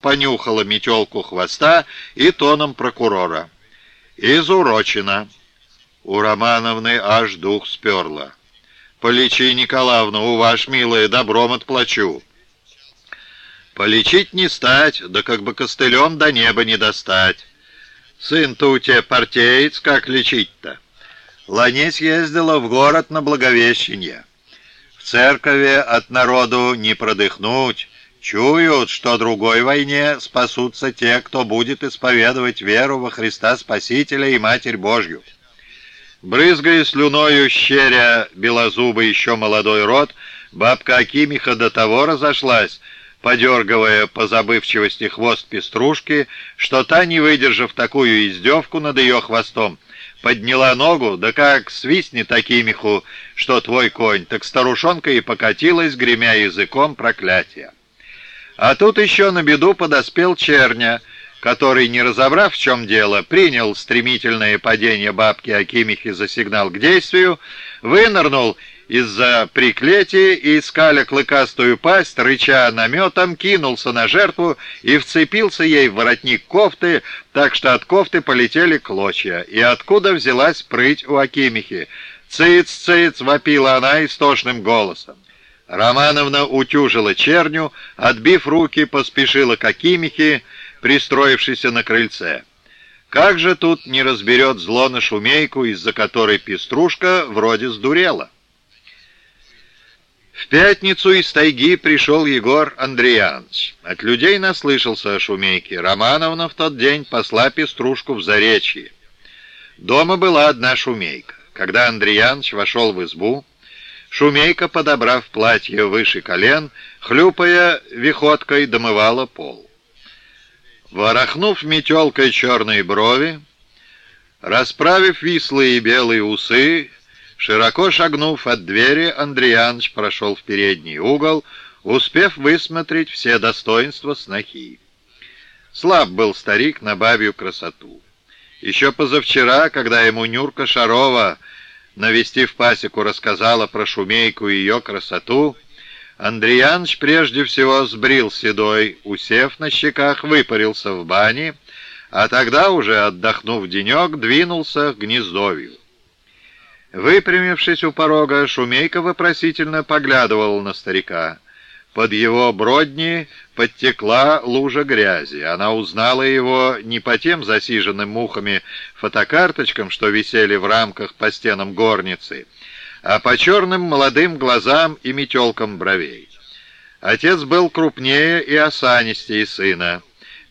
понюхала метелку хвоста и тоном прокурора. «Изурочено». У Романовны аж дух сперла. «Полечи, Николаевна, у ваш, милая, добром отплачу». «Полечить не стать, да как бы костылем до неба не достать. Сын-то у тебя партеец, как лечить-то?» Ланец ездила в город на Благовещение. В церкови от народу не продыхнуть, Чуют, что другой войне спасутся те, кто будет исповедовать веру во Христа Спасителя и Матерь Божью. Брызгая слюною щеря белозубый еще молодой рот, бабка Акимиха до того разошлась, подергивая по забывчивости хвост пеструшки, что та, не выдержав такую издевку над ее хвостом, подняла ногу, да как свистнет Акимиху, что твой конь, так старушонка и покатилась, гремя языком проклятия. А тут еще на беду подоспел Черня, который, не разобрав, в чем дело, принял стремительное падение бабки Акимихи за сигнал к действию, вынырнул из-за приклетия и, скаля клыкастую пасть, рыча наметом, кинулся на жертву и вцепился ей в воротник кофты, так что от кофты полетели клочья. И откуда взялась прыть у Акимихи? «Цыц, цыц!» — вопила она истошным голосом. Романовна утюжила черню, отбив руки, поспешила к Акимихе, пристроившейся на крыльце. Как же тут не разберет зло на шумейку, из-за которой пеструшка вроде сдурела? В пятницу из тайги пришел Егор Андреянович. От людей наслышался о шумейке. Романовна в тот день посла пеструшку в Заречье. Дома была одна шумейка. Когда Андреянович вошел в избу, Шумейка, подобрав платье выше колен, хлюпая виходкой, домывала пол. Ворохнув метелкой черные брови, расправив вислые белые усы, широко шагнув от двери, Андреяныч прошел в передний угол, успев высмотреть все достоинства снохи. Слаб был старик на красоту. Еще позавчера, когда ему Нюрка Шарова навестив пасеку, рассказала про шумейку и ее красоту, Андреяныч прежде всего сбрил седой, усев на щеках, выпарился в бане, а тогда, уже отдохнув денек, двинулся к гнездовью. Выпрямившись у порога, Шумейка вопросительно поглядывал на старика. Под его бродни подтекла лужа грязи. Она узнала его не по тем засиженным мухами фотокарточкам, что висели в рамках по стенам горницы, а по черным молодым глазам и метелкам бровей. Отец был крупнее и осанистее сына.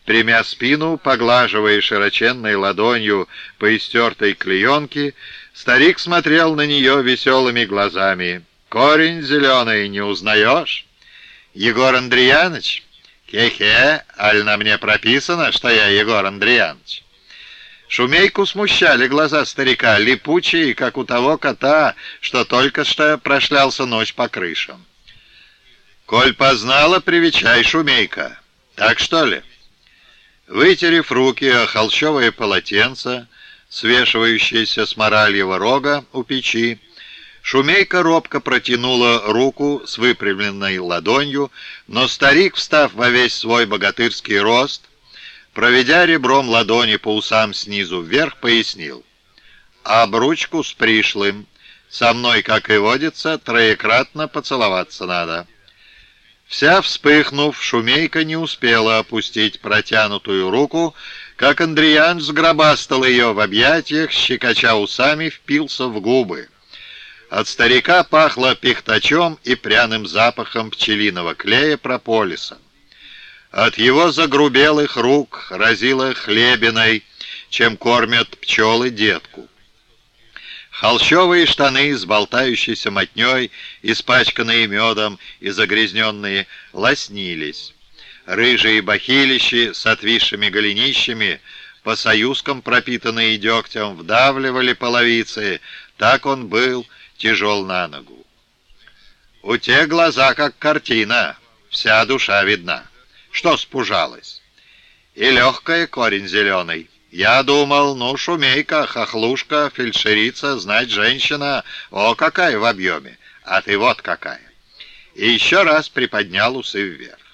Тремя спину, поглаживая широченной ладонью по истертой клеенке, старик смотрел на нее веселыми глазами. «Корень зеленый не узнаешь?» Егор Андреяныч? Хе-хе, аль на мне прописано, что я Егор Андреяныч? Шумейку смущали глаза старика, липучие, как у того кота, что только что прошлялся ночь по крышам. «Коль познала, привечай, Шумейка. Так что ли?» Вытерев руки о холщовое полотенце, свешивающееся с моральего рога у печи, Шумейка робко протянула руку с выпрямленной ладонью, но старик, встав во весь свой богатырский рост, проведя ребром ладони по усам снизу вверх, пояснил. «Обручку с пришлым. Со мной, как и водится, троекратно поцеловаться надо». Вся вспыхнув, Шумейка не успела опустить протянутую руку, как Андриан сгробастал ее в объятиях, щекоча усами, впился в губы. От старика пахло пихтачом и пряным запахом пчелиного клея прополиса. От его загрубелых рук разило хлебиной, чем кормят пчелы детку. Холщовые штаны с болтающейся мотней, испачканные медом и загрязненные, лоснились. Рыжие бахилищи с отвисшими голенищами, по союзкам пропитанные дегтем, вдавливали половицы. Так он был тяжел на ногу. У те глаза, как картина, вся душа видна. Что спужалась? И легкая корень зеленый. Я думал, ну, шумейка, хохлушка, фельдшерица, знать женщина, о, какая в объеме, а ты вот какая. И еще раз приподнял усы вверх.